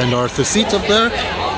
And Arthur Seat up there.